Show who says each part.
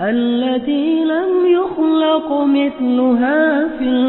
Speaker 1: التي لم يخلق مثلها في البلاد